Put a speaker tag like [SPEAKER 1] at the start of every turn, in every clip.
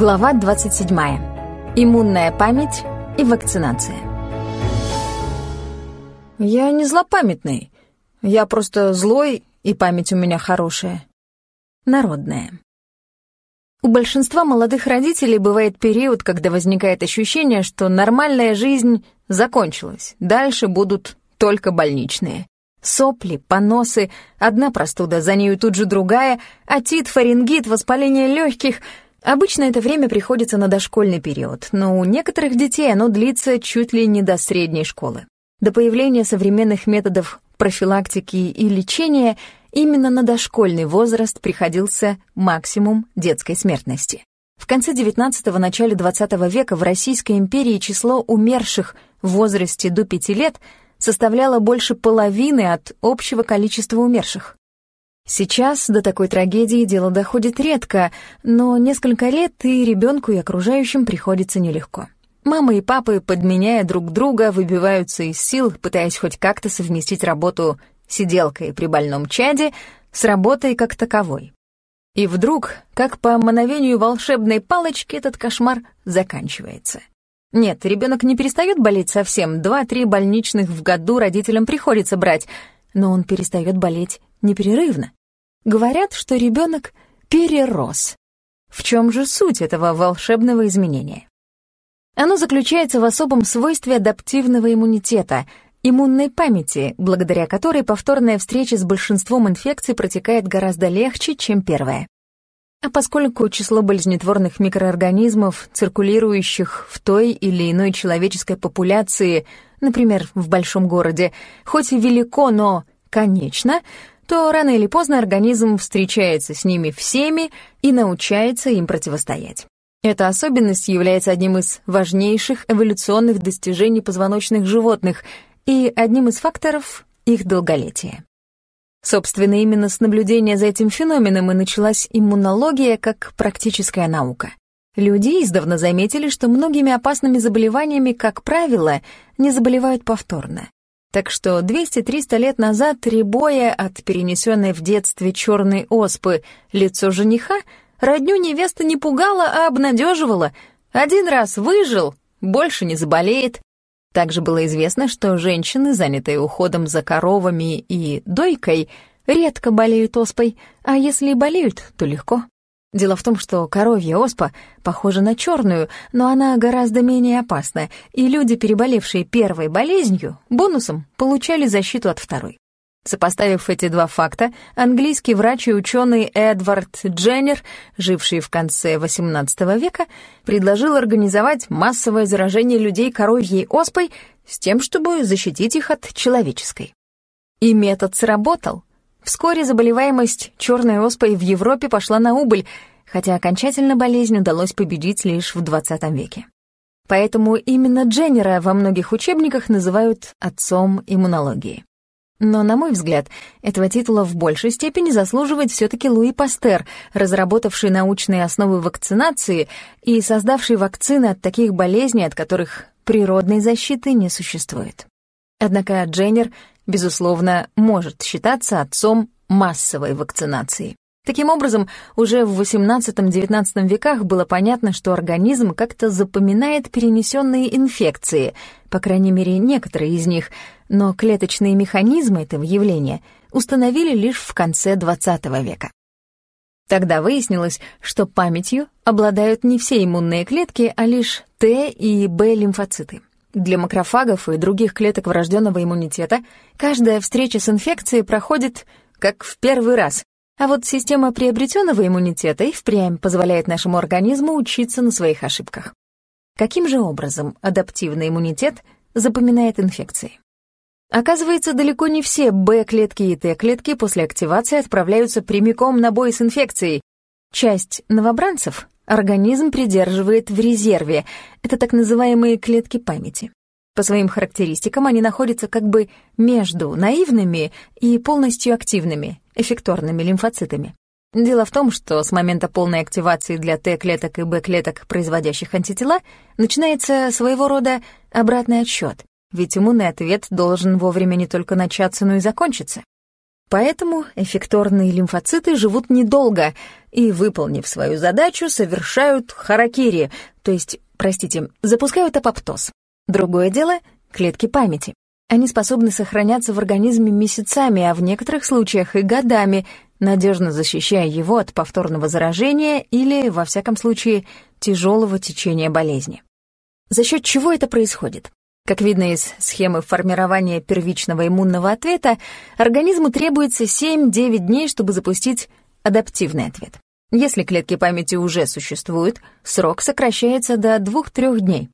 [SPEAKER 1] Глава 27. Иммунная память и вакцинация.
[SPEAKER 2] Я не злопамятный. Я просто злой, и память у меня хорошая.
[SPEAKER 1] Народная. У большинства молодых родителей бывает период, когда возникает ощущение, что нормальная жизнь закончилась. Дальше будут только больничные. Сопли, поносы, одна простуда, за нею тут же другая, атит, фарингит, воспаление легких. Обычно это время приходится на дошкольный период, но у некоторых детей оно длится чуть ли не до средней школы. До появления современных методов профилактики и лечения именно на дошкольный возраст приходился максимум детской смертности. В конце XIX – начале XX века в Российской империи число умерших в возрасте до 5 лет – составляла больше половины от общего количества умерших. Сейчас до такой трагедии дело доходит редко, но несколько лет и ребенку, и окружающим приходится нелегко. Мамы и папы, подменяя друг друга, выбиваются из сил, пытаясь хоть как-то совместить работу сиделкой при больном чаде с работой как таковой. И вдруг, как по мановению волшебной палочки, этот кошмар заканчивается. Нет, ребенок не перестает болеть совсем. Два-три больничных в году родителям приходится брать, но он перестает болеть непрерывно. Говорят, что ребенок перерос. В чем же суть этого волшебного изменения? Оно заключается в особом свойстве адаптивного иммунитета, иммунной памяти, благодаря которой повторная встреча с большинством инфекций протекает гораздо легче, чем первая. А поскольку число болезнетворных микроорганизмов, циркулирующих в той или иной человеческой популяции, например, в большом городе, хоть и велико, но конечно, то рано или поздно организм встречается с ними всеми и научается им противостоять. Эта особенность является одним из важнейших эволюционных достижений позвоночных животных и одним из факторов их долголетия. Собственно, именно с наблюдения за этим феноменом и началась иммунология как практическая наука. Люди издавна заметили, что многими опасными заболеваниями, как правило, не заболевают повторно. Так что 200-300 лет назад, требуя от перенесенной в детстве черной оспы лицо жениха, родню невеста не пугала, а обнадеживала. Один раз выжил, больше не заболеет. Также было известно, что женщины, занятые уходом за коровами и дойкой, редко болеют оспой, а если болеют, то легко. Дело в том, что коровья оспа похожа на черную, но она гораздо менее опасна, и люди, переболевшие первой болезнью, бонусом получали защиту от второй. Сопоставив эти два факта, английский врач и ученый Эдвард Дженнер, живший в конце XVIII века, предложил организовать массовое заражение людей коровьей оспой с тем, чтобы защитить их от человеческой. И метод сработал. Вскоре заболеваемость черной оспой в Европе пошла на убыль, хотя окончательно болезнь удалось победить лишь в XX веке. Поэтому именно Дженнера во многих учебниках называют отцом иммунологии. Но, на мой взгляд, этого титула в большей степени заслуживает все-таки Луи Пастер, разработавший научные основы вакцинации и создавший вакцины от таких болезней, от которых природной защиты не существует. Однако Дженнер, безусловно, может считаться отцом массовой вакцинации. Таким образом, уже в XVIII-XIX веках было понятно, что организм как-то запоминает перенесенные инфекции, по крайней мере, некоторые из них, но клеточные механизмы этого явления установили лишь в конце XX века. Тогда выяснилось, что памятью обладают не все иммунные клетки, а лишь Т и Б лимфоциты. Для макрофагов и других клеток врожденного иммунитета каждая встреча с инфекцией проходит как в первый раз, а вот система приобретенного иммунитета и впрямь позволяет нашему организму учиться на своих ошибках. Каким же образом адаптивный иммунитет запоминает инфекции? Оказывается, далеко не все Б-клетки и Т-клетки после активации отправляются прямиком на бой с инфекцией. Часть новобранцев организм придерживает в резерве. Это так называемые клетки памяти. По своим характеристикам они находятся как бы между наивными и полностью активными, эффекторными лимфоцитами. Дело в том, что с момента полной активации для Т-клеток и Б-клеток, производящих антитела, начинается своего рода обратный отсчет, ведь иммунный ответ должен вовремя не только начаться, но и закончиться. Поэтому эффекторные лимфоциты живут недолго и, выполнив свою задачу, совершают харакири, то есть, простите, запускают апоптоз. Другое дело — клетки памяти. Они способны сохраняться в организме месяцами, а в некоторых случаях и годами, надежно защищая его от повторного заражения или, во всяком случае, тяжелого течения болезни. За счет чего это происходит? Как видно из схемы формирования первичного иммунного ответа, организму требуется 7-9 дней, чтобы запустить адаптивный ответ. Если клетки памяти уже существуют, срок сокращается до 2-3 дней.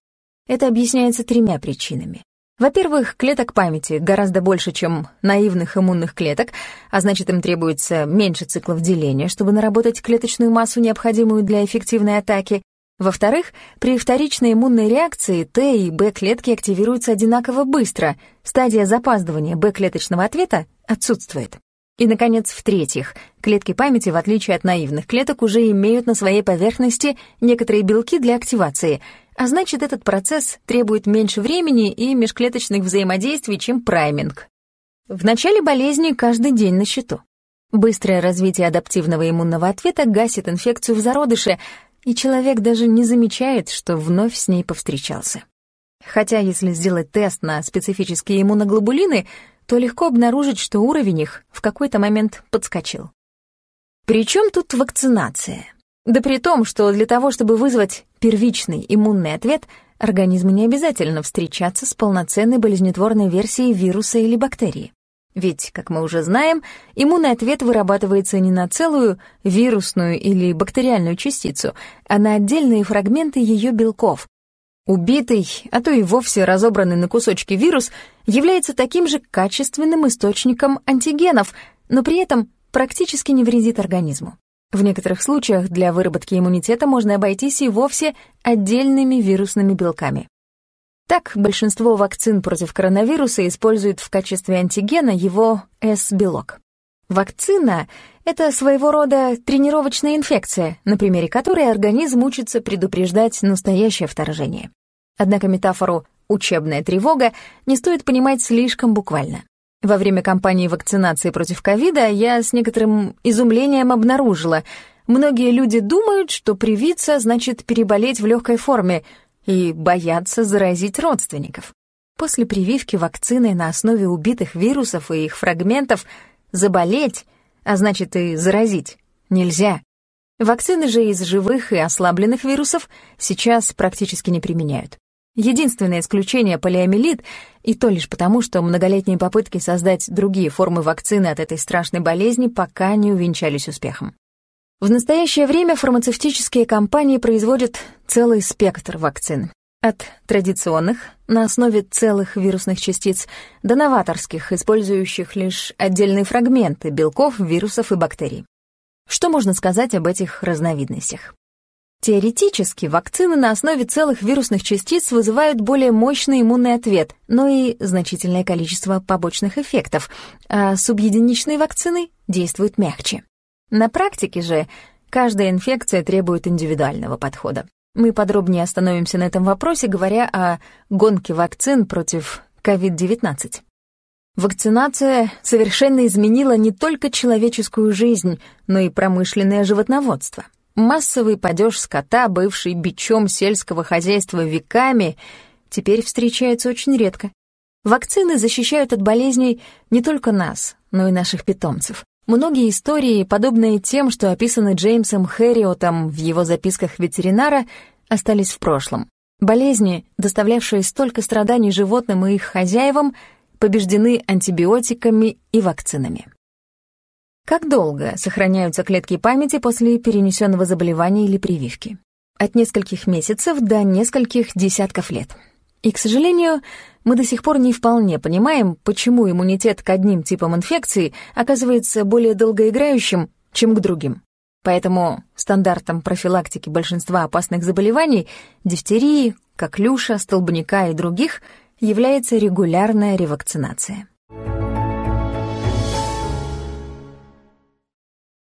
[SPEAKER 1] Это объясняется тремя причинами. Во-первых, клеток памяти гораздо больше, чем наивных иммунных клеток, а значит, им требуется меньше циклов деления, чтобы наработать клеточную массу, необходимую для эффективной атаки. Во-вторых, при вторичной иммунной реакции Т и Б клетки активируются одинаково быстро, стадия запаздывания Б-клеточного ответа отсутствует. И, наконец, в-третьих, клетки памяти, в отличие от наивных клеток, уже имеют на своей поверхности некоторые белки для активации, а значит, этот процесс требует меньше времени и межклеточных взаимодействий, чем прайминг. В начале болезни каждый день на счету. Быстрое развитие адаптивного иммунного ответа гасит инфекцию в зародыше, и человек даже не замечает, что вновь с ней повстречался. Хотя если сделать тест на специфические иммуноглобулины, то легко обнаружить, что уровень их в какой-то момент подскочил. Причем тут вакцинация? Да при том, что для того, чтобы вызвать первичный иммунный ответ, организму не обязательно встречаться с полноценной болезнетворной версией вируса или бактерии. Ведь, как мы уже знаем, иммунный ответ вырабатывается не на целую вирусную или бактериальную частицу, а на отдельные фрагменты ее белков. Убитый, а то и вовсе разобранный на кусочки вирус является таким же качественным источником антигенов, но при этом практически не вредит организму. В некоторых случаях для выработки иммунитета можно обойтись и вовсе отдельными вирусными белками. Так, большинство вакцин против коронавируса используют в качестве антигена его S-белок. Вакцина — это своего рода тренировочная инфекция, на примере которой организм учится предупреждать настоящее вторжение. Однако метафору «учебная тревога» не стоит понимать слишком буквально. Во время кампании вакцинации против ковида я с некоторым изумлением обнаружила, многие люди думают, что привиться значит переболеть в легкой форме — и боятся заразить родственников. После прививки вакциной на основе убитых вирусов и их фрагментов заболеть, а значит и заразить, нельзя. Вакцины же из живых и ослабленных вирусов сейчас практически не применяют. Единственное исключение — полиомиелит, и то лишь потому, что многолетние попытки создать другие формы вакцины от этой страшной болезни пока не увенчались успехом. В настоящее время фармацевтические компании производят целый спектр вакцин. От традиционных, на основе целых вирусных частиц, до новаторских, использующих лишь отдельные фрагменты белков, вирусов и бактерий. Что можно сказать об этих разновидностях? Теоретически вакцины на основе целых вирусных частиц вызывают более мощный иммунный ответ, но и значительное количество побочных эффектов, а субъединичные вакцины действуют мягче. На практике же каждая инфекция требует индивидуального подхода. Мы подробнее остановимся на этом вопросе, говоря о гонке вакцин против COVID-19. Вакцинация совершенно изменила не только человеческую жизнь, но и промышленное животноводство. Массовый падеж скота, бывший бичом сельского хозяйства веками, теперь встречается очень редко. Вакцины защищают от болезней не только нас, но и наших питомцев. Многие истории, подобные тем, что описаны Джеймсом Хэриотом в его записках ветеринара, остались в прошлом. Болезни, доставлявшие столько страданий животным и их хозяевам, побеждены антибиотиками и вакцинами. Как долго сохраняются клетки памяти после перенесенного заболевания или прививки? От нескольких месяцев до нескольких десятков лет. И, к сожалению, мы до сих пор не вполне понимаем, почему иммунитет к одним типам инфекции оказывается более долгоиграющим, чем к другим. Поэтому стандартом профилактики большинства опасных заболеваний — дифтерии, коклюша, столбняка и других — является регулярная ревакцинация.